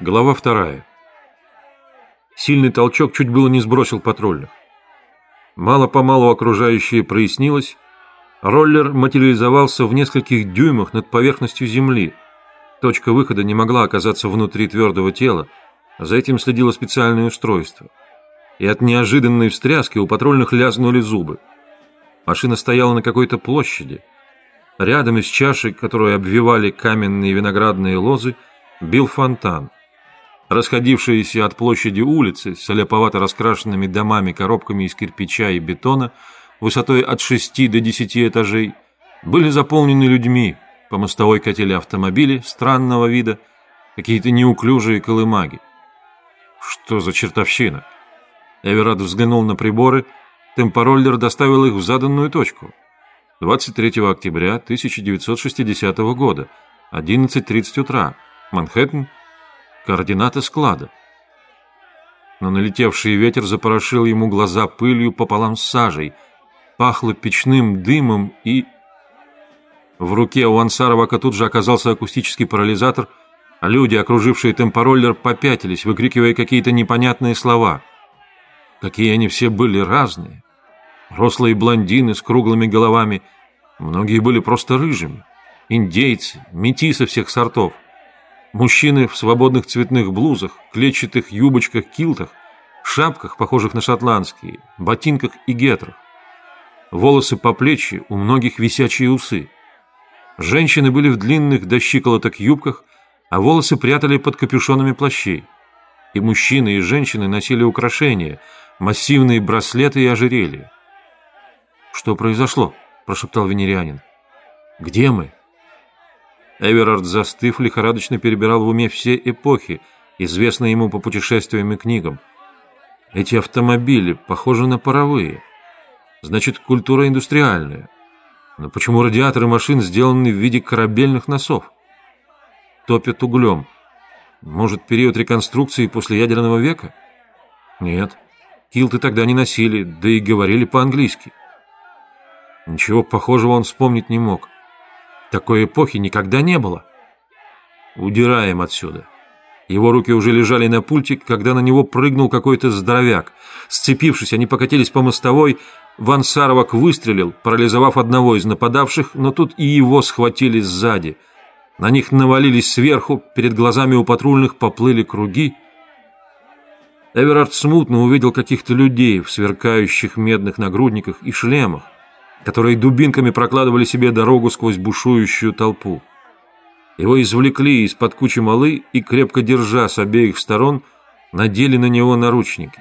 Глава вторая. Сильный толчок чуть было не сбросил патрульных. Мало-помалу окружающее прояснилось. Роллер материализовался в нескольких дюймах над поверхностью земли. Точка выхода не могла оказаться внутри твердого тела. За этим следило специальное устройство. И от неожиданной встряски у патрульных лязнули зубы. Машина стояла на какой-то площади. Рядом из чаши, которую обвивали каменные виноградные лозы, бил фонтан. Расходившиеся от площади улицы с оляповато раскрашенными домами, коробками из кирпича и бетона, высотой от 6 до 10 этажей, были заполнены людьми, по мостовой катили автомобили странного вида, какие-то неуклюжие колымаги. Что за чертовщина? Эверард взглянул на приборы, темпороллер доставил их в заданную точку. 23 октября 1960 года, 11.30 утра, Манхэттен, координаты склада. Но налетевший ветер запорошил ему глаза пылью пополам с сажей, пахло печным дымом и... В руке у Ансаровака тут же оказался акустический парализатор, а люди, окружившие темпороллер, попятились, выкрикивая какие-то непонятные слова. Какие они все были разные. Рослые блондины с круглыми головами, многие были просто рыжими. Индейцы, метисы всех сортов. Мужчины в свободных цветных блузах, клетчатых юбочках, килтах, шапках, похожих на шотландские, ботинках и гетрах. Волосы по плечи, у многих висячие усы. Женщины были в длинных до щиколоток юбках, а волосы прятали под капюшонами плащей. И мужчины, и женщины носили украшения, массивные браслеты и ожерелья. «Что произошло?» – прошептал венерианин. «Где мы?» Эверард, застыв, лихорадочно перебирал в уме все эпохи, известные ему по путешествиям и книгам. Эти автомобили похожи на паровые. Значит, культура индустриальная. Но почему радиаторы машин сделаны в виде корабельных носов? Топят углем. Может, период реконструкции после ядерного века? Нет. Килты тогда не носили, да и говорили по-английски. Ничего похожего он вспомнить не мог. Такой эпохи никогда не было. Удираем отсюда. Его руки уже лежали на пульте, когда на него прыгнул какой-то здоровяк. Сцепившись, они покатились по мостовой. Ван Саровак выстрелил, парализовав одного из нападавших, но тут и его схватили сзади. На них навалились сверху, перед глазами у патрульных поплыли круги. Эверард смутно увидел каких-то людей в сверкающих медных нагрудниках и шлемах которые дубинками прокладывали себе дорогу сквозь бушующую толпу. Его извлекли из-под кучи малы и, крепко держа с обеих сторон, надели на него наручники.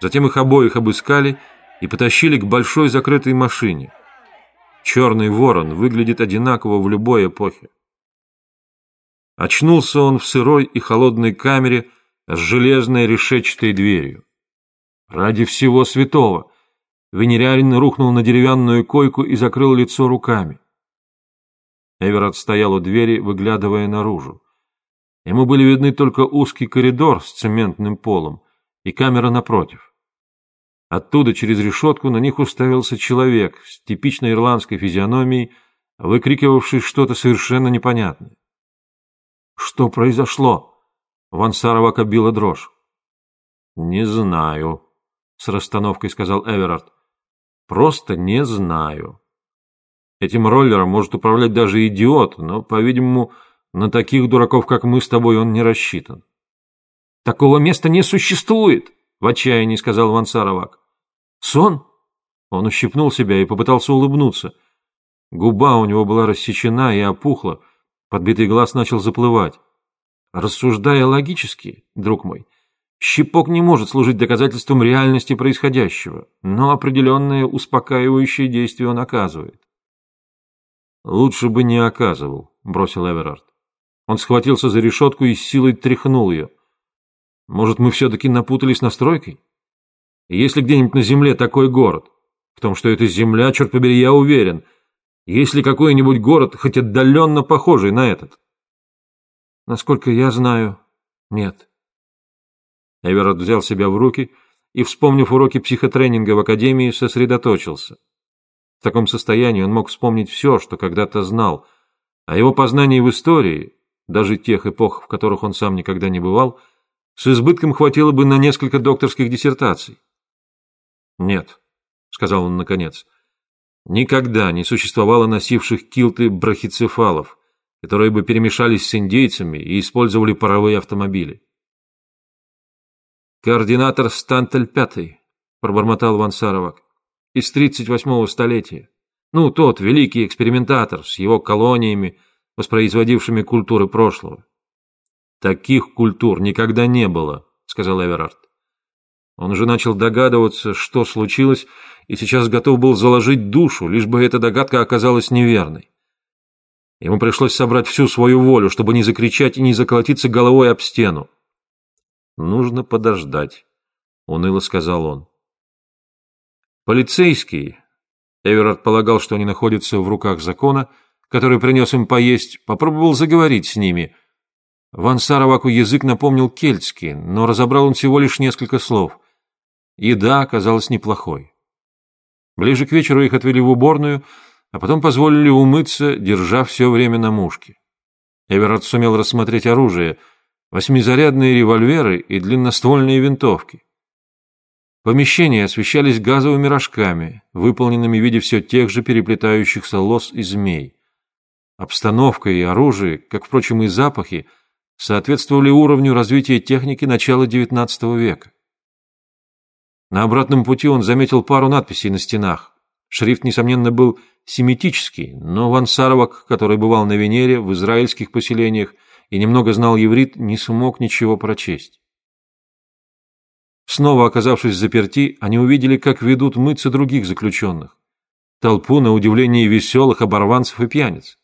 Затем их обоих обыскали и потащили к большой закрытой машине. Черный ворон выглядит одинаково в любой эпохе. Очнулся он в сырой и холодной камере с железной решетчатой дверью. Ради всего святого! Венерярин рухнул на деревянную койку и закрыл лицо руками. Эверард стоял у двери, выглядывая наружу. Ему были видны только узкий коридор с цементным полом и камера напротив. Оттуда через решетку на них уставился человек с типичной ирландской физиономией, выкрикивавший что-то совершенно непонятное. «Что произошло?» Вансарова кобила дрожь. «Не знаю», — с расстановкой сказал Эверард. Просто не знаю. Этим роллером может управлять даже идиот, но, по-видимому, на таких дураков, как мы с тобой, он не рассчитан. «Такого места не существует!» — в отчаянии сказал Вансаровак. «Сон?» Он ущипнул себя и попытался улыбнуться. Губа у него была рассечена и опухла, подбитый глаз начал заплывать. Рассуждая логически, друг мой, Щипок не может служить доказательством реальности происходящего, но определенное успокаивающее действие он оказывает. «Лучше бы не оказывал», — бросил Эверард. Он схватился за решетку и с силой тряхнул ее. «Может, мы все-таки напутались настройкой? Есть ли где-нибудь на Земле такой город? В том, что это Земля, черт побери, я уверен. Есть ли какой-нибудь город, хоть отдаленно похожий на этот?» «Насколько я знаю, нет». Эверард взял себя в руки и, вспомнив уроки психотренинга в академии, сосредоточился. В таком состоянии он мог вспомнить все, что когда-то знал, а его познания в истории, даже тех эпох, в которых он сам никогда не бывал, с избытком хватило бы на несколько докторских диссертаций. «Нет», — сказал он наконец, — «никогда не существовало носивших килты брахицефалов, которые бы перемешались с индейцами и использовали паровые автомобили». «Координатор Стантель Пятый», — пробормотал Вансаровак, — «из 38-го столетия. Ну, тот великий экспериментатор с его колониями, воспроизводившими культуры прошлого. «Таких культур никогда не было», — сказал Эверард. Он уже начал догадываться, что случилось, и сейчас готов был заложить душу, лишь бы эта догадка оказалась неверной. Ему пришлось собрать всю свою волю, чтобы не закричать и не заколотиться головой об стену. «Нужно подождать», — уныло сказал он. Полицейский, Эверард полагал, что они находятся в руках закона, который принес им поесть, попробовал заговорить с ними — Ван Сароваку язык напомнил кельтский, но разобрал он всего лишь несколько слов. Еда оказалась неплохой. Ближе к вечеру их отвели в уборную, а потом позволили умыться, держа все время на мушке. Эверард сумел рассмотреть оружие, восьмизарядные револьверы и длинноствольные винтовки. Помещения освещались газовыми рожками, выполненными в виде все тех же переплетающихся лос и змей. Обстановка и оружие, как, впрочем, и запахи – соответствовали уровню развития техники начала XIX века. На обратном пути он заметил пару надписей на стенах. Шрифт, несомненно, был семитический, но Ван Саровак, который бывал на Венере, в израильских поселениях и немного знал еврит, не смог ничего прочесть. Снова оказавшись в заперти, они увидели, как ведут мыться других заключенных. Толпу, на удивление, веселых оборванцев и пьяниц.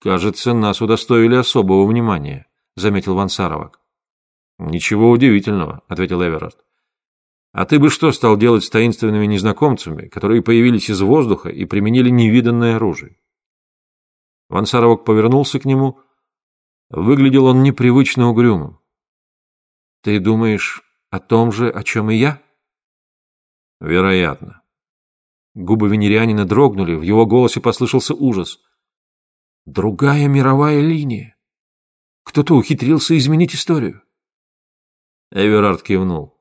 «Кажется, нас удостоили особого внимания», — заметил Вансаровак. «Ничего удивительного», — ответил Эверард. «А ты бы что стал делать с таинственными незнакомцами, которые появились из воздуха и применили невиданное оружие?» Вансаровак повернулся к нему. Выглядел он непривычно угрюмым. «Ты думаешь о том же, о чем и я?» «Вероятно». Губы венерианина дрогнули, в его голосе послышался ужас. Другая мировая линия. Кто-то ухитрился изменить историю. Эверард кивнул.